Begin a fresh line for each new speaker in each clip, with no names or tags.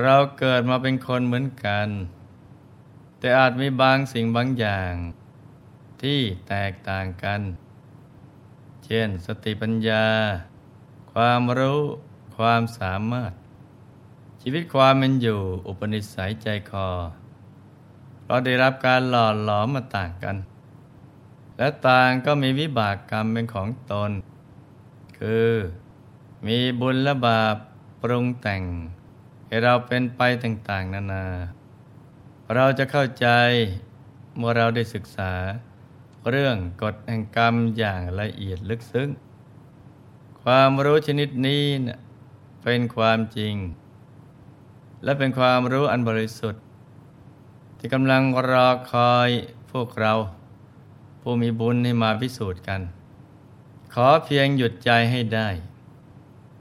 เราเกิดมาเป็นคนเหมือนกัน แต่อาจมีบางสิ่งบางอย่าง ที่แตกต่างกัน เช่น สติปัญญา ความรู้ ความสามารถ ชีวิตความเป็นอยู่ อุปนิสัยใจคอ เราได้รับการหล่อหลอมมาต่างกัน และต่างก็มีวิบากกรรมเป็นของตน คือมีบุญและบาปปรุงแต่ง ให้เราเป็นไปต่างๆ นานา เราจะเข้าใจเมื่อเราได้ศึกษา เรื่องกฎแห่งกรรมอย่างละเอียดลึกซึ้ง ความรู้ชนิดนี้นะเป็นความจริง และเป็นความรู้อันบริสุทธิ์ ที่กำลังรอคอยพวกเรา ผู้มีบุญให้มาพิสูจน์กัน ขอเพียงหยุดใจให้ได้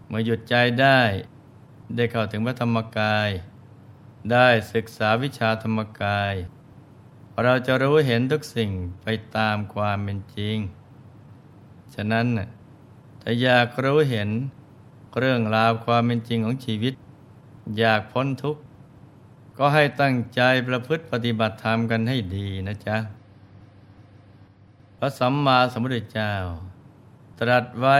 เมื่อหยุดใจได้ ได้เข้าถึงพระธรรมกาย ได้ศึกษาวิชาธรรมกาย เราจะรู้เห็นทุกสิ่งไปตามความเป็นจริง ฉะนั้นถ้าอยากรู้เห็นเรื่องราวความเป็นจริงของชีวิต อยากพ้นทุกข์ ก็ให้ตั้งใจประพฤติปฏิบัติธรรมกันให้ดีนะจ๊ะ พระสัมมาสัมพุทธเจ้า ตรัสไว้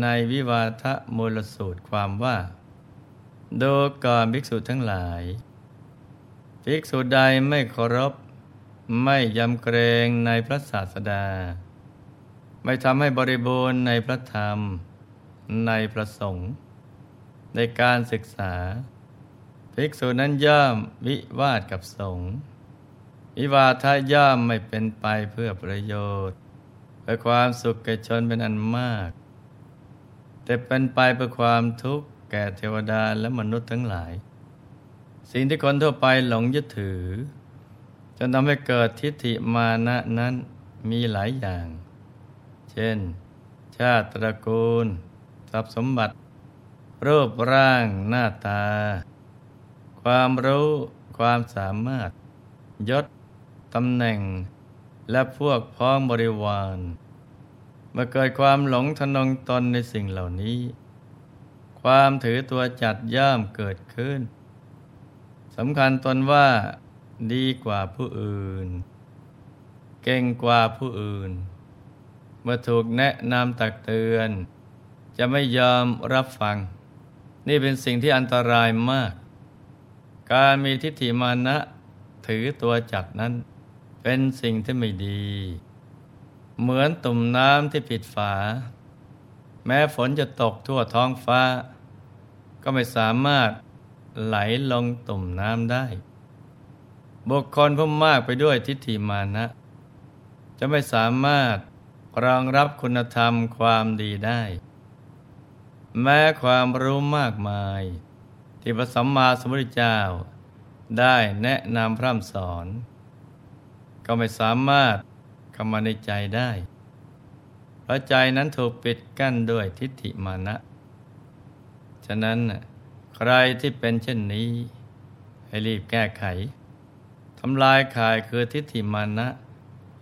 ในวิวาทมูลสูตรความว่า ดูก่อนภิกษุทั้งหลาย ภิกษุใดไม่เคารพ ไม่ยำเกรงในพระศาสดา ไม่ทำให้บริบูรณ์ในพระธรรม ในพระสงฆ์ในการศึกษา ภิกษุนั้นย่อมวิวาทกับสงฆ์วิวาทะย่อมไม่เป็นไปเพื่อประโยชน์ เพื่อความสุขแก่ชนเป็นอันมาก แต่เป็นไปเพื่อความทุกข์ แก่เทวดาและมนุษย์ทั้งหลาย สิ่งที่คนทั่วไปหลงยึดถือ จนทำให้เกิดทิฏฐิมานะนั้นมีหลายอย่าง เช่น ชาติตระกูล ทรัพย์สมบัติ รูปร่างหน้าตา ความรู้ความสามารถ ยศตำแหน่ง และพวกพ้องบริวาร เมื่อเกิดความหลงทนงตนในสิ่งเหล่านี้ ความถือตัวจัดย่อมเกิดขึ้นสำคัญตนว่าดีกว่าผู้อื่น เก่งกว่าผู้อื่น เมื่อถูกแนะนำตักเตือน จะไม่ยอมรับฟัง นี่เป็นสิ่งที่อันตรายมาก การมีทิฏฐิมานะถือตัวจัดนั้น เป็นสิ่งที่ไม่ดี เหมือนตุ่มน้ำที่ผิดฝา แม้ฝนจะตกทั่วท้องฟ้า ก็ไม่สามารถไหลลงตุ่มน้ำได้ บุคคลผู้มากไปด้วยทิฏฐิมานะ จะไม่สามารถรองรับคุณธรรมความดีได้ แม้ความรู้มากมาย ที่พระสัมมาสัมพุทธเจ้า ได้แนะนำพร่ำสอน ก็ไม่สามารถเข้ามาในใจได้ เพราะใจนั้นถูกปิดกั้นด้วยทิฏฐิมานะ ฉะนั้นใครที่เป็นเช่นนี้ ให้รีบแก้ไขทำลายขายคือทิฏฐิมานะ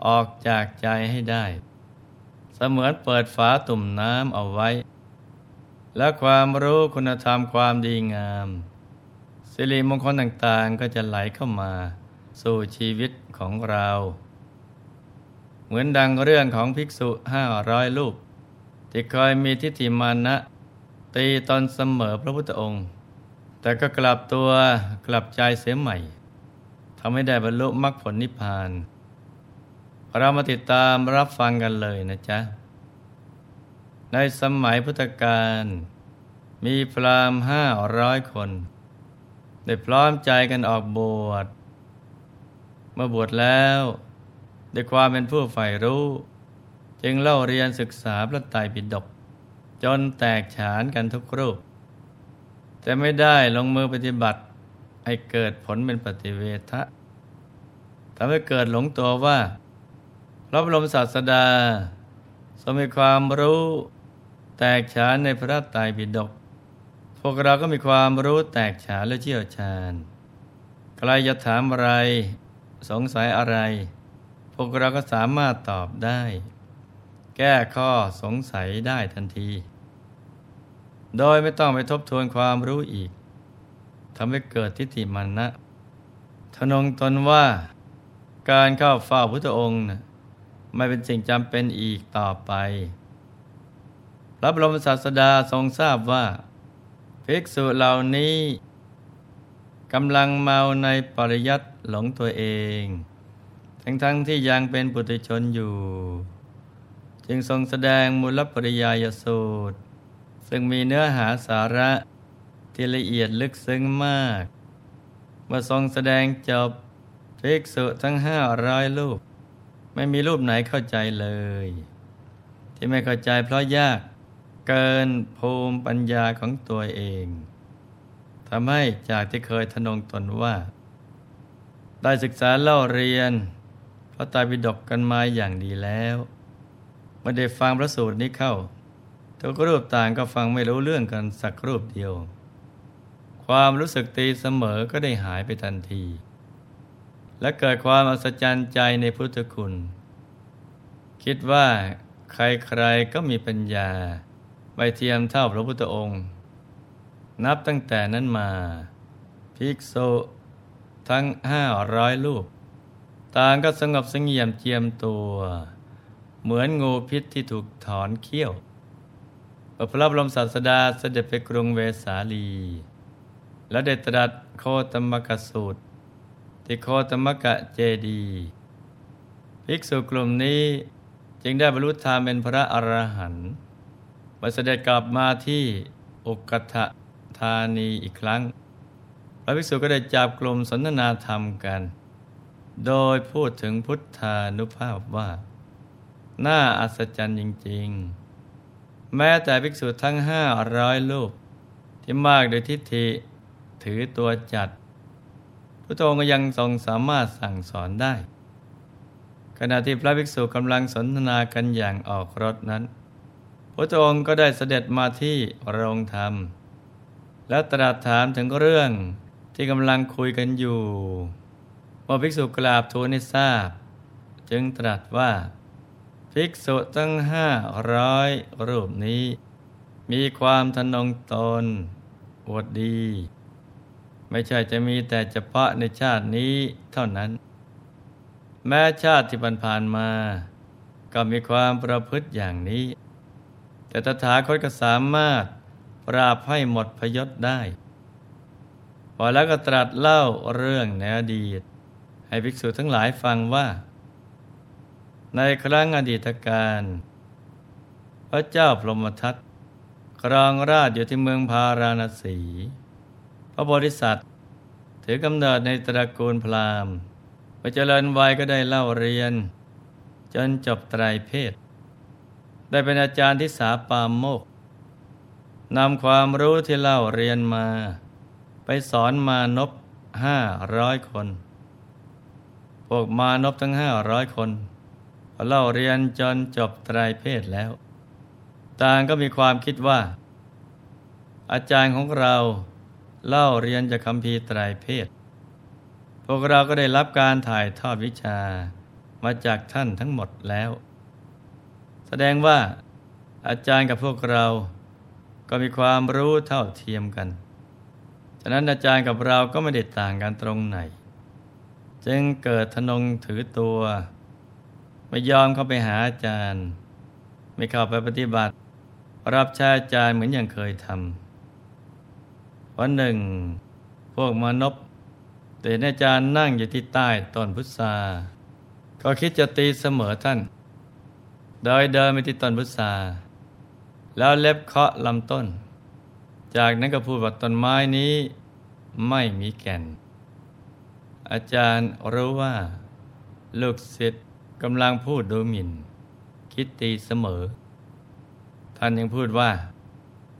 ออกจากใจให้ได้ เสมือนเปิดฝาตุ่มน้ำเอาไว้ และความรู้คุณธรรมความดีงาม สิริมงคลต่างๆก็จะไหลเข้ามา สู่ชีวิตของเรา เหมือนดังเรื่องของภิกษุห้าร้อยลูกที่เคยมีทิฏฐิมานะ ตีตอนเสมอพระพุทธองค์ แต่ก็กลับตัวกลับใจเสียใหม่ทำให้ได้บรรลุมรรคผลนิพพาน เรามาติดตามรับฟังกันเลยนะจ๊ะ ในสมัยพุทธกาลมีพรามห้าร้อยคน ได้พร้อมใจกันออกบวชเมื่อบวชแล้วด้วยความเป็นผู้ใฝ่รู้ จึงเล่าเรียนศึกษาพระไตรปิฎก จนแตกฉานกันทุกรูป แต่ไม่ได้ลงมือปฏิบัติให้เกิดผลเป็นปฏิเวทะทำให้เกิดหลงตัวว่าพระบรมศาสดาทรงมีความรู้แตกฉานในพระไตรปิฎกพวกเราก็มีความรู้แตกฉานและเชี่ยวชาญ ใครจะถามอะไร สงสัยอะไร พวกเราก็สามารถตอบได้ แก้ข้อสงสัยได้ทันที โดยไม่ต้องไปทบทวนความรู้อีกทำให้เกิดทิฏฐิมานะทนงตนว่าการเข้าเฝ้าพุทธองค์นะไม่เป็นสิ่งจำเป็นอีกต่อไปพระบรมศาสดาทรงทราบว่าภิกษุเหล่านี้กำลังเมาในปริยัติหลงตัวเอง ทั้งๆทที่ยังเป็นปุถุชนอยู่ จึงทรงแสดงมูลปริยายสูตร ซึ่งมีเนื้อหาสาระที่ละเอียดลึกซึ้งมาก เมื่อทรงแสดงจบภิกษุทั้งห้าร้อยรูป ไม่มีรูปไหนเข้าใจเลย ที่ไม่เข้าใจเพราะยากเกินภูมิปัญญาของตัวเองทำให้จากที่เคยทนงตนว่า ได้ศึกษาเล่าเรียนพระไตรปิฎกกันมาอย่างดีแล้วเมื่อได้ฟังพระสูตรนี้เข้า ทุกรูปต่างก็ฟังไม่รู้เรื่องกันสักรูปเดียว ความรู้สึกตีเสมอก็ได้หายไปทันที และเกิดความอัศจรรย์ใจในพุทธคุณ คิดว่าใครๆก็มีปัญญาใบเทียมเท่าพระพุทธองค์ นับตั้งแต่นั้นมา ภิกษุทั้งห้าร้อยลูกต่างก็สงบสงเงียมเจียมตัว เหมือนงูพิษที่ถูกถอนเขี้ยว พระบรมศาสดาเสด็จไปกรุงเวสาลี และเดตรัสโคตมกสูตร ที่โคตมกะเจดีภิกษุกลุ่มนี้จึงได้บรรลุธรรมเป็นพระอรหันต์มาเสด็จกลับมาที่อุกทะธานีอีกครั้ง พระภิกษุก็ได้จับกลุ่มสนทนาธรรมกัน โดยพูดถึงพุทธานุภาพว่า น่าอัศจรรย์จริง ๆ แม้แต่ภิกษุทั้งห้าร้อยรูปที่มากโดยทิฏฐิถือตัวจัดพระองค์ก็ยังทรงสามารถสั่งสอนได้ ขณะที่พระภิกษุกำลังสนทนากันอย่างออกรถนั้น พระองค์ก็ได้เสด็จมาที่โรงธรรม แล้วตรัสถามถึงเรื่องที่กำลังคุยกันอยู่พอภิกษุกราบทูลให้ทราบ จึงตรัสว่า ภิกษุตั้งห้าร้อยรูปนี้ มีความทนงตนอวดดี ไม่ใช่จะมีแต่เฉพาะในชาตินี้เท่านั้น แม้ชาติที่ผ่านมา ก็มีความประพฤติอย่างนี้ แต่ตถาคตก็สามารถปราบให้หมดพยศได้ พอแล้วก็ตรัสเล่าเรื่องในอดีต ให้ภิกษุทั้งหลายฟังว่า ในครั้งอดีตการ พระเจ้าพรหมทัตครองราชอยู่ที่เมืองพาราณสี พระบริษัทถือกำเนิดในตระกูลพราหมณ์ไปเจริญวัยก็ได้เล่าเรียน จนจบไตรเพศ ได้เป็นอาจารย์ที่สาปามโมกนำความรู้ที่เล่าเรียนมา ไปสอนมานพห้าร้อยคน พวกมานพทั้งห้าร้อยคน เล่าเรียนจนจบไตรเพศแล้ว ต่างก็มีความคิดว่า อาจารย์ของเราเล่าเรียนจากคำพีไตรเพศ พวกเราก็ได้รับการถ่ายทอดวิชามาจากท่านทั้งหมดแล้ว แสดงว่าอาจารย์กับพวกเราก็มีความรู้เท่าเทียมกัน ฉะนั้นอาจารย์กับเราก็ไม่ได้ต่างกันตรงไหน จึงเกิดทนงถือตัว ไม่ยอมเข้าไปหาอาจารย์ ไม่เข้าไปปฏิบัติ รับใช้อาจารย์เหมือนอย่างเคยทำวันหนึ่ง พวกมนพเต่อาจารย์นั่งอยู่ที่ใต้ต้นพุทราก็คิดจะตีเสมอท่าน โดยเดินไปที่ต้นพุทราแล้วเล็บเคาะลำต้น จากนั้นก็พูดว่าต้นไม้นี้ไม่มีแก่น อาจารย์รู้ว่า ลูกศิษย์ กำลังพูดดูหมิ่น คิดตีเสมอ ท่านยังพูดว่า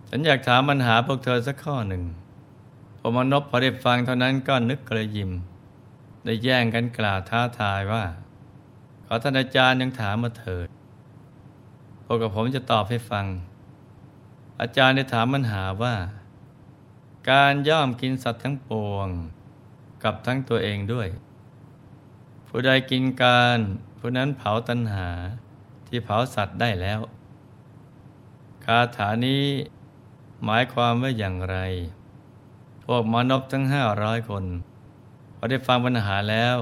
ฉันอยากถามปัญหาพวกเธอสักข้อหนึ่งพอมนพพอได้ฟังเท่านั้นก็นึกกระยิม ได้แย่งกันกล่าวท้าทายว่า ขอท่านอาจารย์ยังถามมาเถิดพวกกับผมจะตอบให้ฟัง อาจารย์ได้ถามปัญหาว่า การย่อมกินสัตว์ทั้งปวง กับทั้งตัวเองด้วย ผู้ใดกินการ ผู้นั้นเผาตัณหาที่เผาสัตว์ได้แล้ว คาถานี้หมายความว่าอย่างไรผวกมนพทั้งห้าร้อยคนพอได้ฟังปัญหาแล้ว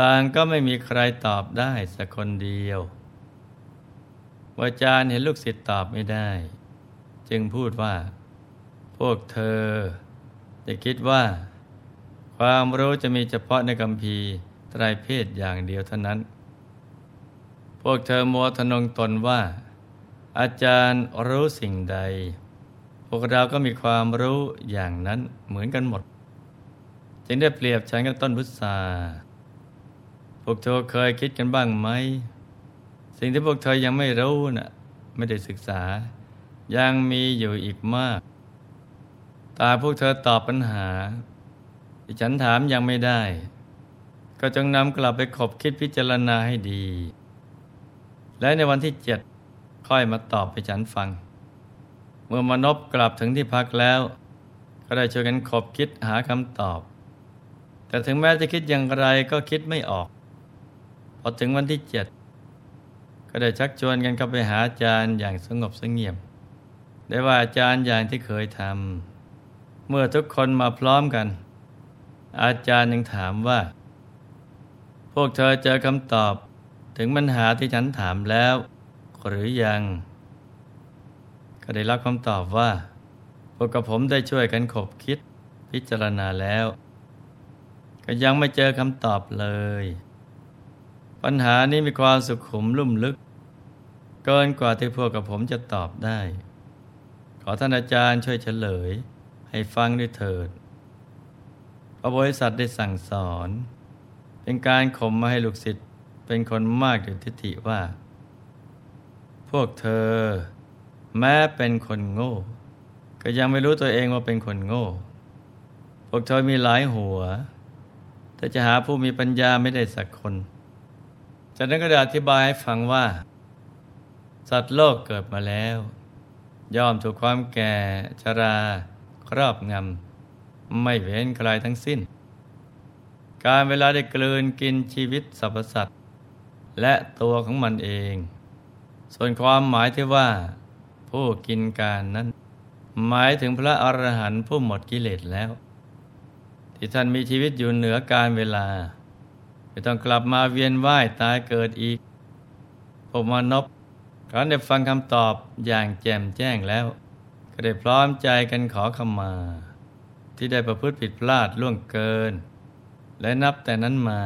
ต่างก็ไม่มีใครตอบได้สักคนเดียวอาจารย์เห็นลูกศิษย์ตอบไม่ได้ จึงพูดว่า พวกเธอจะคิดว่า ความรู้จะมีเฉพาะในกัมพีไตรเพศอย่างเดียวเท่านั้น พวกเธอมัวทนงตนว่า อาจารย์รู้สิ่งใด พวกเราก็มีความรู้อย่างนั้นเหมือนกันหมด จึงได้เปรียบฉันกับต้นพุทราพวกเธอเคยคิดกันบ้างไหม สิ่งที่พวกเธอยังไม่รู้นะ่ะไม่ได้ศึกษา ยังมีอยู่อีกมาก ตาพวกเธอตอบปัญหาที่ฉันถามยังไม่ได้ ก็จงนำกลับไปขบคิดพิจารณาให้ดี และในวันที่เจ็ดค่อยมาตอบไปฉันฟัง เมื่อมนบกลับถึงที่พักแล้ว ก็ได้ช่วยกันขบคิดหาคำตอบ แต่ถึงแม้จะคิดอย่างไรก็คิดไม่ออก พอถึงวันที่เจ็ดก็ได้ชักชวนกันเข้าไปหาอาจารย์อย่างสงบสงเงียม ได้ว่าอาจารย์อย่างที่เคยทำเมื่อทุกคนมาพร้อมกัน อาจารย์ยังถามว่า พวกเธอเจอคำตอบ ถึงปัญหาที่ฉันถามแล้ว หรือยัง ก็ได้รับคำตอบว่าพวกกับผมได้ช่วยกันขบคิดพิจารณาแล้ว ก็ยังไม่เจอคำตอบเลย ปัญหานี้มีความสุขุมลุ่มลึก เกินกว่าที่พวกกับผมจะตอบได้ ขอท่านอาจารย์ช่วยเฉลย ให้ฟังด้วยเถิดพระบริษัทได้สั่งสอน เป็นการข่มมาให้ลูกศิษย์ เป็นคนมากถึงทิฏฐิว่า พวกเธอ แม้เป็นคนโง่ ก็ยังไม่รู้ตัวเองว่าเป็นคนโง่ พวกเธอมีหลายหัว แต่จะหาผู้มีปัญญาไม่ได้สักคน จากนั้นก็ได้อธิบายให้ฟังว่า สัตว์โลกเกิดมาแล้ว ย่อมถูกความแก่ชราครอบงำไม่เว้นใครทั้งสิ้น การเวลาได้กลืนกินชีวิตสรรพสัตว์ และตัวของมันเอง ส่วนความหมายที่ว่า ผู้กินการนั้น หมายถึงพระอรหันต์ผู้หมดกิเลสแล้ว ที่ท่านมีชีวิตอยู่เหนือการเวลา ไม่ต้องกลับมาเวียนว่ายตายเกิดอีกพวกมนพครั้นได้ฟังคำตอบอย่างแจ่มแจ้งแล้ว ก็ได้พร้อมใจกันขอขมา ที่ได้ประพฤติผิดพลาดล่วงเกิน และนับแต่นั้นมา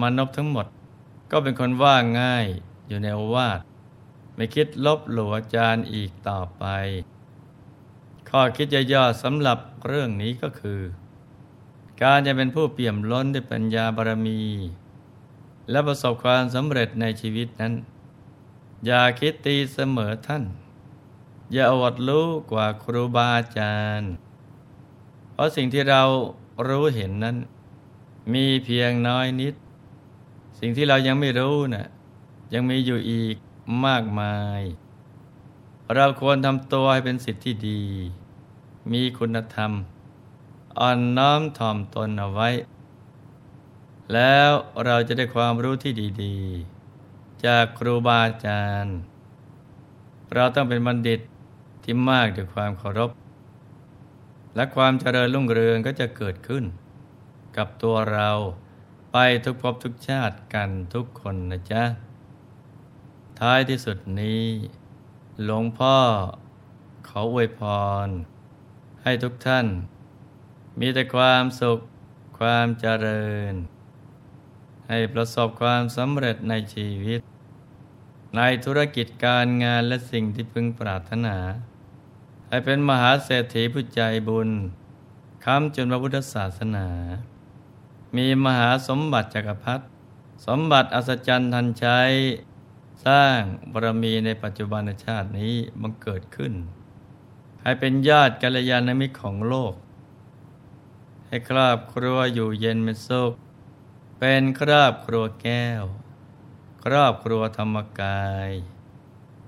มานพทั้งหมด ก็เป็นคนว่าง่ายอยู่ในโอวาทไม่คิดลบหลู่อาจารย์อีกต่อไป ข้อคิดย่อๆสำหรับเรื่องนี้ก็คือ การจะเป็นผู้เปี่ยมล้นด้วยปัญญาบารมี และประสบความสำเร็จในชีวิตนั้น อย่าคิดตีเสมอท่าน อย่าอวดรู้กว่าครูบาอาจารย์ เพราะสิ่งที่เรารู้เห็นนั้น มีเพียงน้อยนิด สิ่งที่เรายังไม่รู้นะ่ะยังมีอยู่อีกมากมาย เราควรทำตัวให้เป็นสิทธิ์ที่ดี มีคุณธรรม อ่อนน้อมถ่อมตนเอาไว้ แล้วเราจะได้ความรู้ที่ดี ๆ จากครูบาอาจารย์ เราต้องเป็นบัณฑิตที่มากด้วยความเคารพ และความเจริญรุ่งเรืองก็จะเกิดขึ้น กับตัวเรา ไปทุกภพทุกชาติกันทุกคนนะจ๊ะ ท้ายที่สุดนี้ หลวงพ่อขออวยพร ให้ทุกท่าน มีแต่ความสุขความเจริญ ให้ประสบความสำเร็จในชีวิต ในธุรกิจการงานและสิ่งที่พึงปรารถนา ให้เป็นมหาเศรษฐีผู้ใจบุญค้ำจนพระพุทธศาสนา มีมหาสมบัติจักรพรรดิสมบัติอัศจรรย์ทันใช้ สร้างบารมีในปัจจุบันชาตินี้บังเกิดขึ้น ให้เป็นญาติกัลยาณมิตรของโลก ให้ครอบครัวอยู่เย็นเป็นสุขเป็นครอบครัวแก้ว ครอบครัวธรรมกาย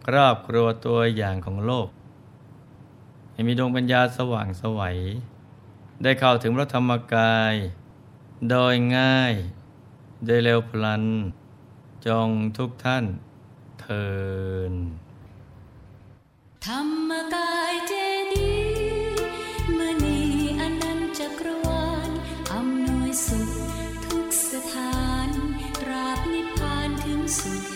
ครอบครัวตัวอย่างของโลก ให้มีดวงปัญญาสว่างสวัยได้เข้าถึงพระธรรมกาย โดยง่าย โดยเร็วพลัน จงทุกท่านเทิน
ธรรมกายเจดีมณีอนันจักรวาลอำนวยสุข ทุกสถาน ราบนิพพานถึงสุข